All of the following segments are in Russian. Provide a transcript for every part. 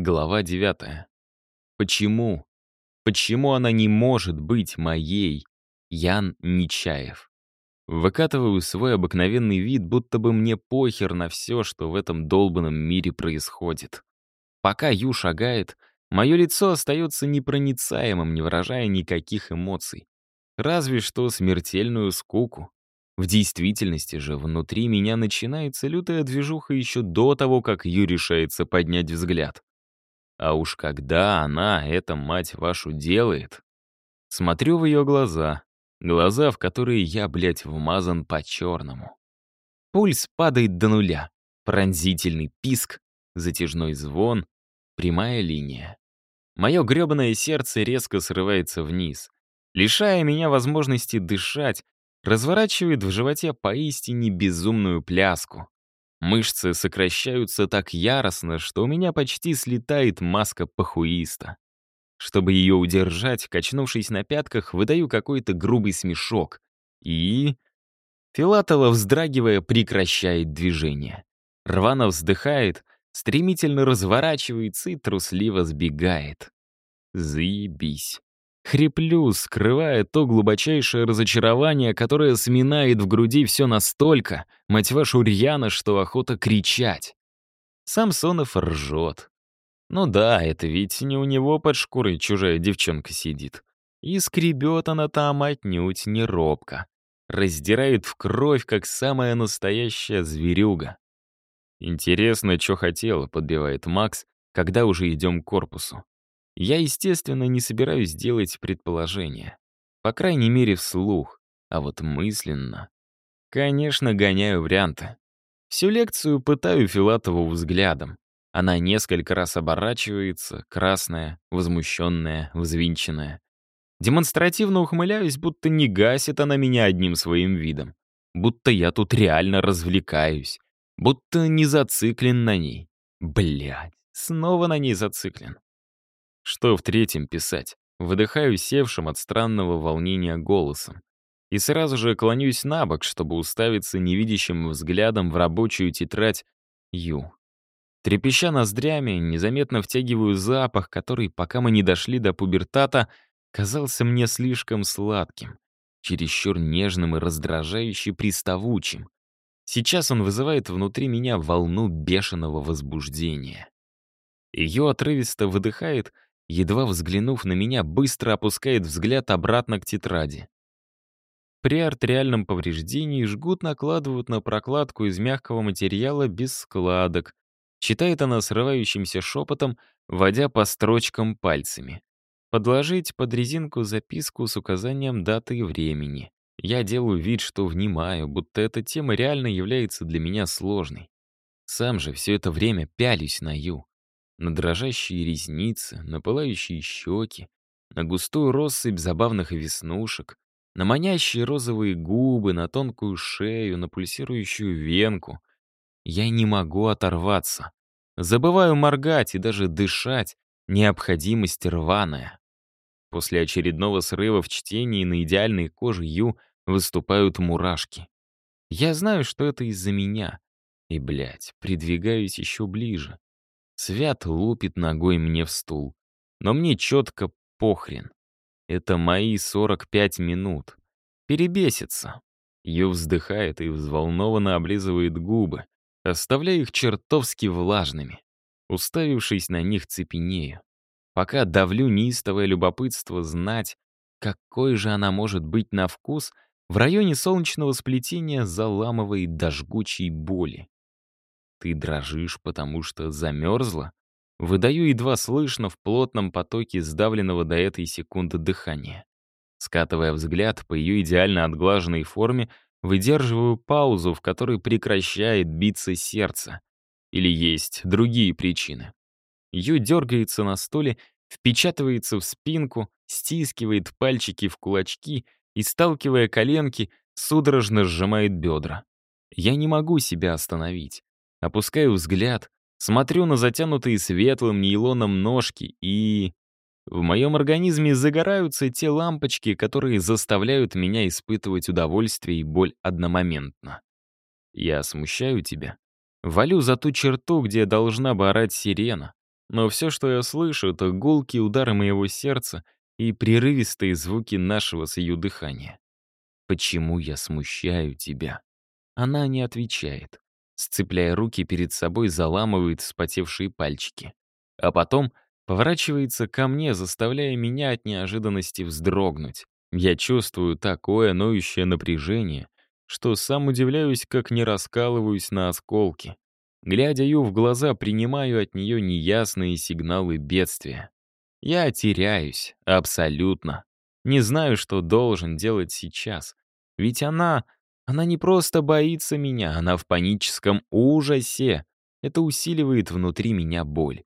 Глава 9. Почему? Почему она не может быть моей? Ян Нечаев. Выкатываю свой обыкновенный вид, будто бы мне похер на все, что в этом долбанном мире происходит. Пока Ю шагает, мое лицо остается непроницаемым, не выражая никаких эмоций. Разве что смертельную скуку. В действительности же внутри меня начинается лютая движуха еще до того, как Ю решается поднять взгляд. А уж когда она, эта мать вашу, делает... Смотрю в ее глаза. Глаза, в которые я, блядь, вмазан по-черному. Пульс падает до нуля. Пронзительный писк, затяжной звон, прямая линия. Мое гребаное сердце резко срывается вниз, лишая меня возможности дышать, разворачивает в животе поистине безумную пляску. Мышцы сокращаются так яростно, что у меня почти слетает маска похуиста. Чтобы ее удержать, качнувшись на пятках, выдаю какой-то грубый смешок. И... Филатова, вздрагивая, прекращает движение. Рвано вздыхает, стремительно разворачивается и трусливо сбегает. Заебись. Хриплю, скрывая то глубочайшее разочарование, которое сминает в груди все настолько, мать вашу рьяно, что охота кричать. Самсонов ржет. Ну да, это ведь не у него под шкурой чужая девчонка сидит. И скребет она там отнюдь не робко. Раздирает в кровь, как самая настоящая зверюга. Интересно, что хотела, подбивает Макс, когда уже идем к корпусу. Я, естественно, не собираюсь делать предположения. По крайней мере, вслух. А вот мысленно. Конечно, гоняю варианты. Всю лекцию пытаю Филатову взглядом. Она несколько раз оборачивается, красная, возмущенная, взвинченная. Демонстративно ухмыляюсь, будто не гасит она меня одним своим видом. Будто я тут реально развлекаюсь. Будто не зациклен на ней. Блядь, снова на ней зациклен. Что в третьем писать? Выдыхаю севшим от странного волнения голосом. И сразу же клонюсь на бок, чтобы уставиться невидящим взглядом в рабочую тетрадь Ю. Трепеща ноздрями, незаметно втягиваю запах, который, пока мы не дошли до пубертата, казался мне слишком сладким, чересчур нежным и раздражающе приставучим. Сейчас он вызывает внутри меня волну бешеного возбуждения. Ее отрывисто выдыхает — едва взглянув на меня, быстро опускает взгляд обратно к тетради. При артериальном повреждении жгут накладывают на прокладку из мягкого материала без складок. Читает она срывающимся шепотом, водя по строчкам пальцами. Подложить под резинку записку с указанием даты и времени. Я делаю вид, что внимаю, будто эта тема реально является для меня сложной. Сам же все это время пялюсь на Ю на дрожащие ресницы, на пылающие щеки, на густую россыпь забавных веснушек, на манящие розовые губы, на тонкую шею, на пульсирующую венку. Я не могу оторваться. Забываю моргать и даже дышать, необходимость рваная. После очередного срыва в чтении на идеальной коже Ю выступают мурашки. Я знаю, что это из-за меня. И, блядь, придвигаюсь еще ближе. Свят лупит ногой мне в стул. Но мне четко похрен. Это мои 45 минут. Перебесится. Ее вздыхает и взволнованно облизывает губы, оставляя их чертовски влажными. Уставившись на них цепенею. Пока давлю неистовое любопытство знать, какой же она может быть на вкус, в районе солнечного сплетения заламывает до жгучей боли. Ты дрожишь, потому что замерзла? Выдаю едва слышно в плотном потоке сдавленного до этой секунды дыхания. Скатывая взгляд по ее идеально отглаженной форме, выдерживаю паузу, в которой прекращает биться сердце. Или есть другие причины. Ю дергается на стуле, впечатывается в спинку, стискивает пальчики в кулачки и, сталкивая коленки, судорожно сжимает бедра. Я не могу себя остановить. Опускаю взгляд, смотрю на затянутые светлым нейлоном ножки и... В моем организме загораются те лампочки, которые заставляют меня испытывать удовольствие и боль одномоментно. Я смущаю тебя. Валю за ту черту, где должна бы орать сирена. Но все, что я слышу, это гулкие удары моего сердца и прерывистые звуки нашего с ее дыхания. «Почему я смущаю тебя?» Она не отвечает. Сцепляя руки перед собой, заламывает вспотевшие пальчики. А потом поворачивается ко мне, заставляя меня от неожиданности вздрогнуть. Я чувствую такое ноющее напряжение, что сам удивляюсь, как не раскалываюсь на осколки. Глядя Ю в глаза, принимаю от нее неясные сигналы бедствия. Я теряюсь, абсолютно. Не знаю, что должен делать сейчас. Ведь она... Она не просто боится меня, она в паническом ужасе. Это усиливает внутри меня боль.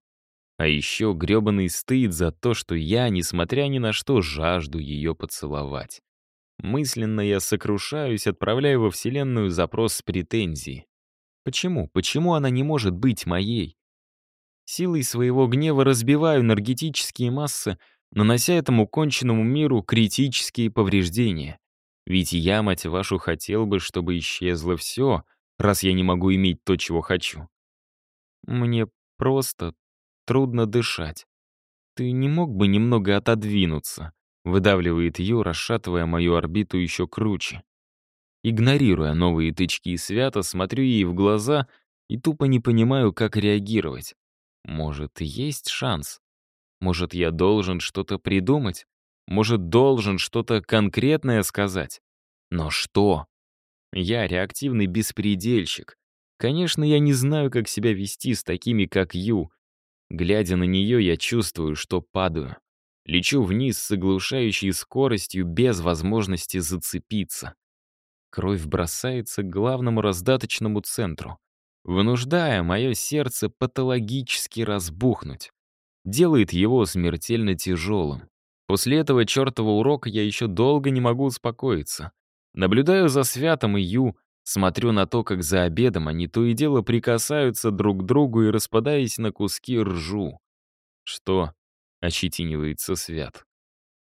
А еще грёбаный стыд за то, что я, несмотря ни на что, жажду ее поцеловать. Мысленно я сокрушаюсь, отправляя во Вселенную запрос с претензией. Почему? Почему она не может быть моей? Силой своего гнева разбиваю энергетические массы, нанося этому конченному миру критические повреждения. Ведь я, мать вашу, хотел бы, чтобы исчезло все, раз я не могу иметь то, чего хочу. Мне просто трудно дышать. Ты не мог бы немного отодвинуться? Выдавливает Ю, расшатывая мою орбиту еще круче. Игнорируя новые тычки и свято, смотрю ей в глаза и тупо не понимаю, как реагировать. Может, есть шанс? Может, я должен что-то придумать? Может, должен что-то конкретное сказать? Но что? Я реактивный беспредельщик. Конечно, я не знаю, как себя вести с такими, как Ю. Глядя на нее, я чувствую, что падаю. Лечу вниз с оглушающей скоростью без возможности зацепиться. Кровь бросается к главному раздаточному центру, вынуждая мое сердце патологически разбухнуть. Делает его смертельно тяжелым. После этого чертова урока я еще долго не могу успокоиться. Наблюдаю за Святом и Ю, смотрю на то, как за обедом они то и дело прикасаются друг к другу и, распадаясь на куски, ржу. Что? ощетинивается Свят.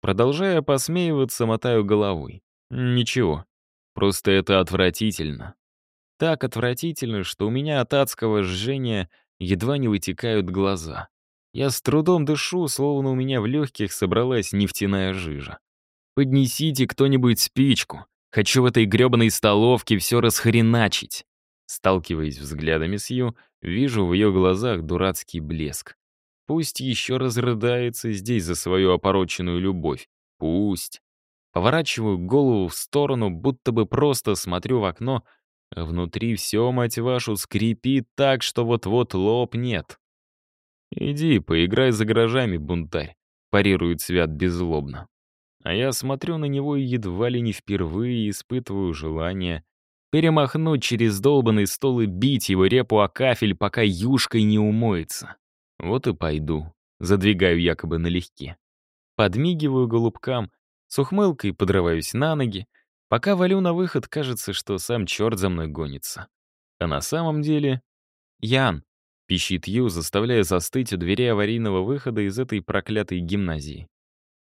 Продолжая посмеиваться, мотаю головой. Ничего, просто это отвратительно. Так отвратительно, что у меня от адского жжения едва не вытекают глаза. Я с трудом дышу, словно у меня в легких собралась нефтяная жижа. «Поднесите кто-нибудь спичку. Хочу в этой грёбаной столовке все расхреначить». Сталкиваясь взглядами с Ю, вижу в ее глазах дурацкий блеск. Пусть еще разрыдается здесь за свою опороченную любовь. Пусть. Поворачиваю голову в сторону, будто бы просто смотрю в окно, а внутри все, мать вашу, скрипит так, что вот-вот лопнет. «Иди, поиграй за гаражами, бунтарь», — парирует Свят беззлобно. А я смотрю на него и едва ли не впервые испытываю желание перемахнуть через долбанный стол и бить его репу о кафель, пока юшкой не умоется. Вот и пойду. Задвигаю якобы налегке. Подмигиваю голубкам, с ухмылкой подрываюсь на ноги. Пока валю на выход, кажется, что сам черт за мной гонится. А на самом деле... Ян, пищит Ю, заставляя застыть у двери аварийного выхода из этой проклятой гимназии.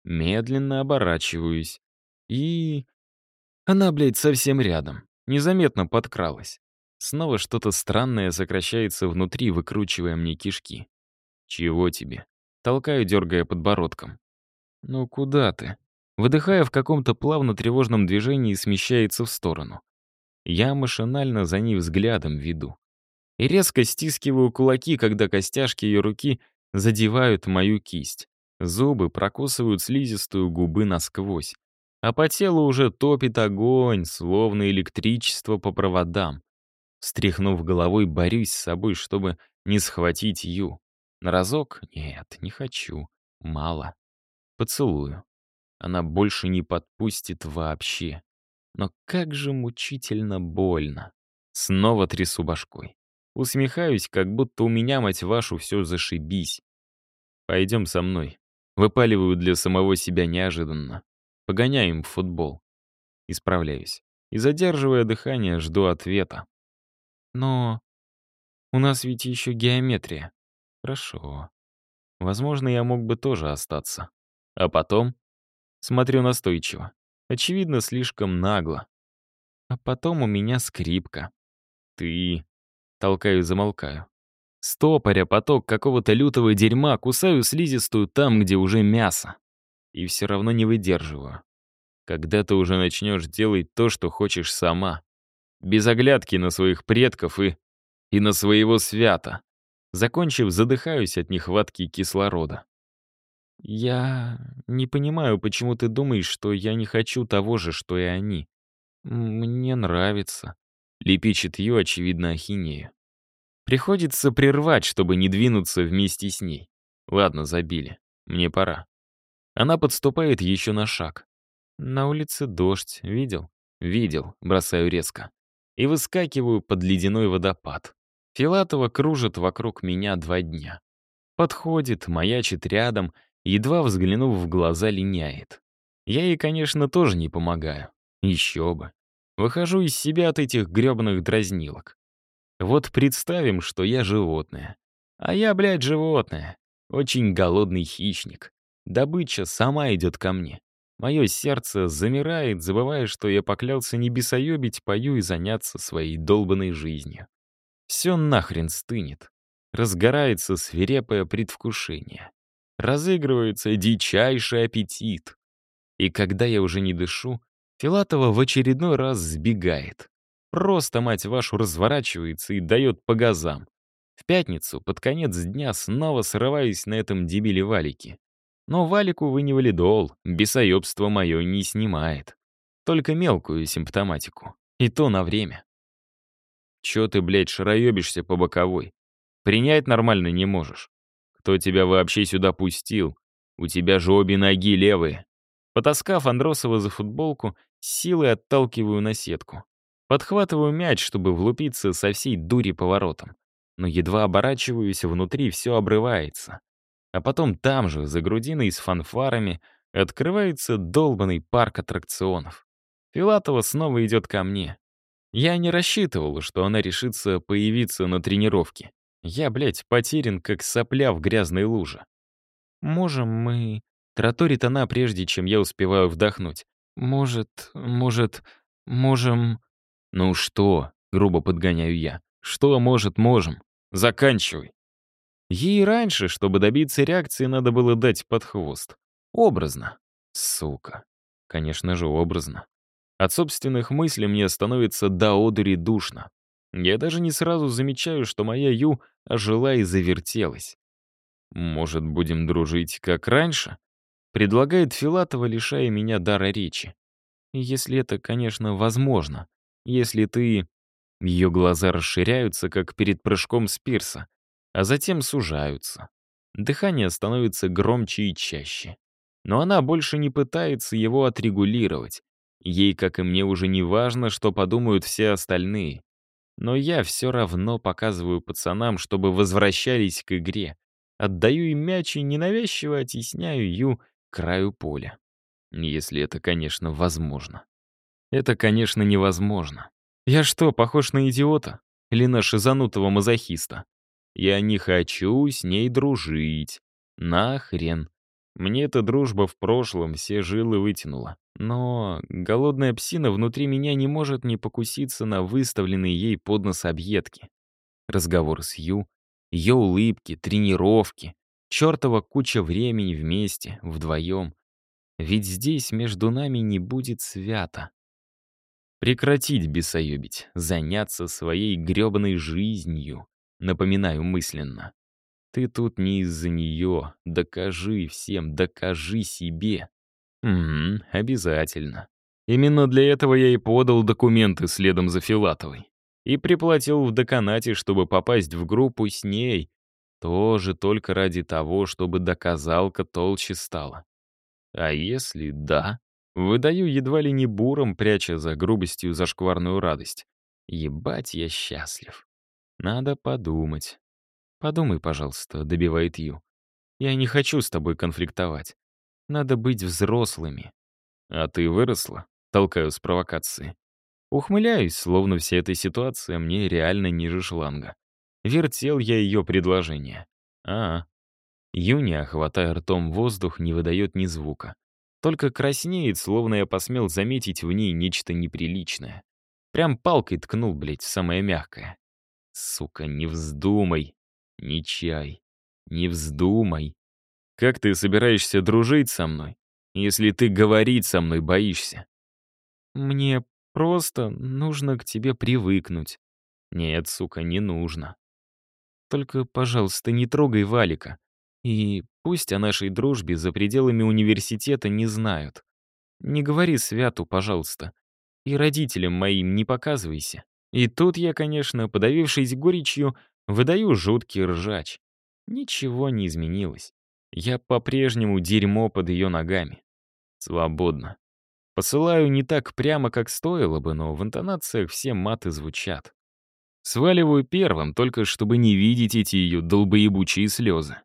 Медленно оборачиваюсь. И... Она, блядь, совсем рядом. Незаметно подкралась. Снова что-то странное сокращается внутри, выкручивая мне кишки. «Чего тебе?» Толкаю, дергая подбородком. «Ну куда ты?» Выдыхая в каком-то плавно-тревожном движении, смещается в сторону. Я машинально за ней взглядом веду. И резко стискиваю кулаки, когда костяшки ее руки задевают мою кисть. Зубы прокусывают слизистую губы насквозь. А по телу уже топит огонь, словно электричество по проводам. Стряхнув головой, борюсь с собой, чтобы не схватить Ю. На разок? Нет, не хочу. Мало. Поцелую. Она больше не подпустит вообще. Но как же мучительно больно. Снова трясу башкой. Усмехаюсь, как будто у меня, мать вашу, все зашибись. Пойдем со мной. Выпаливаю для самого себя неожиданно. Погоняем в футбол. Исправляюсь. И, задерживая дыхание, жду ответа. Но у нас ведь еще геометрия. Хорошо. Возможно, я мог бы тоже остаться. А потом? Смотрю настойчиво. Очевидно, слишком нагло. А потом у меня скрипка. Ты... Толкаю и замолкаю. Стопоря поток какого-то лютого дерьма, кусаю слизистую там, где уже мясо. И все равно не выдерживаю. Когда ты уже начнешь делать то, что хочешь сама. Без оглядки на своих предков и... и на своего свята. Закончив, задыхаюсь от нехватки кислорода. «Я не понимаю, почему ты думаешь, что я не хочу того же, что и они. Мне нравится», — лепечет ее, очевидно, ахинея. Приходится прервать, чтобы не двинуться вместе с ней. Ладно, забили. Мне пора. Она подступает еще на шаг. На улице дождь. Видел? Видел. Бросаю резко. И выскакиваю под ледяной водопад. Филатова кружит вокруг меня два дня. Подходит, маячит рядом, едва взглянув в глаза, линяет. Я ей, конечно, тоже не помогаю. Еще бы. Выхожу из себя от этих гребаных дразнилок. Вот представим, что я животное. А я, блядь, животное. Очень голодный хищник. Добыча сама идет ко мне. Мое сердце замирает, забывая, что я поклялся не бесоебить, пою и заняться своей долбанной жизнью. Все нахрен стынет. Разгорается свирепое предвкушение. Разыгрывается дичайший аппетит. И когда я уже не дышу, Филатова в очередной раз сбегает. Просто, мать вашу, разворачивается и дает по газам. В пятницу, под конец дня, снова срываюсь на этом дебиле валике. Но валику вы не валидол, бесоебство мое не снимает. Только мелкую симптоматику. И то на время. Чё ты, блядь, шароёбишься по боковой? Принять нормально не можешь. Кто тебя вообще сюда пустил? У тебя же обе ноги левые. Потаскав Андросова за футболку, силой отталкиваю на сетку. Подхватываю мяч, чтобы влупиться со всей дури поворотом. Но едва оборачиваюсь, внутри все обрывается. А потом там же, за грудиной с фанфарами, открывается долбанный парк аттракционов. Филатова снова идет ко мне. Я не рассчитывал, что она решится появиться на тренировке. Я, блядь, потерян, как сопля в грязной луже. «Можем мы...» — тараторит она, прежде чем я успеваю вдохнуть. «Может, может, можем...» «Ну что?» — грубо подгоняю я. «Что может, можем? Заканчивай». Ей раньше, чтобы добиться реакции, надо было дать под хвост. Образно. Сука. Конечно же, образно. От собственных мыслей мне становится до одури душно. Я даже не сразу замечаю, что моя Ю ожила и завертелась. «Может, будем дружить, как раньше?» Предлагает Филатова, лишая меня дара речи. Если это, конечно, возможно. Если ты... Ее глаза расширяются, как перед прыжком с пирса, а затем сужаются. Дыхание становится громче и чаще. Но она больше не пытается его отрегулировать, Ей, как и мне, уже не важно, что подумают все остальные. Но я все равно показываю пацанам, чтобы возвращались к игре. Отдаю им мяч и ненавязчиво оттесняю Ю краю поля. Если это, конечно, возможно. Это, конечно, невозможно. Я что, похож на идиота? Или на шизанутого мазохиста? Я не хочу с ней дружить. Нахрен. Мне эта дружба в прошлом все жилы вытянула. Но голодная псина внутри меня не может не покуситься на выставленные ей под нос объедки. Разговор с Ю, ее улыбки, тренировки, чертова куча времени вместе, вдвоем. Ведь здесь между нами не будет свято. Прекратить бесоебить, заняться своей гребаной жизнью, напоминаю мысленно. Ты тут не из-за нее. Докажи всем, докажи себе. Угу, обязательно. Именно для этого я и подал документы следом за Филатовой. И приплатил в деканате, чтобы попасть в группу с ней. Тоже только ради того, чтобы доказалка толще стала. А если да, выдаю едва ли не буром, пряча за грубостью зашкварную радость. Ебать, я счастлив. Надо подумать. «Подумай, пожалуйста», — добивает Ю. «Я не хочу с тобой конфликтовать. Надо быть взрослыми». «А ты выросла?» — толкаю с провокации. Ухмыляюсь, словно вся эта ситуация мне реально ниже шланга. Вертел я ее предложение. А, -а. Юня, хватая ртом воздух, не выдает ни звука. Только краснеет, словно я посмел заметить в ней нечто неприличное. Прям палкой ткнул, блядь, в самое мягкое. Сука, не вздумай. Не чай. Не вздумай. Как ты собираешься дружить со мной, если ты говорить со мной боишься? Мне просто нужно к тебе привыкнуть. Нет, сука, не нужно. Только, пожалуйста, не трогай Валика. И пусть о нашей дружбе за пределами университета не знают. Не говори Святу, пожалуйста. И родителям моим не показывайся. И тут я, конечно, подавившись горечью, выдаю жуткий ржач. Ничего не изменилось. Я по-прежнему дерьмо под ее ногами. Свободно. Посылаю не так прямо, как стоило бы, но в интонациях все маты звучат. Сваливаю первым, только чтобы не видеть эти ее долбоебучие слезы.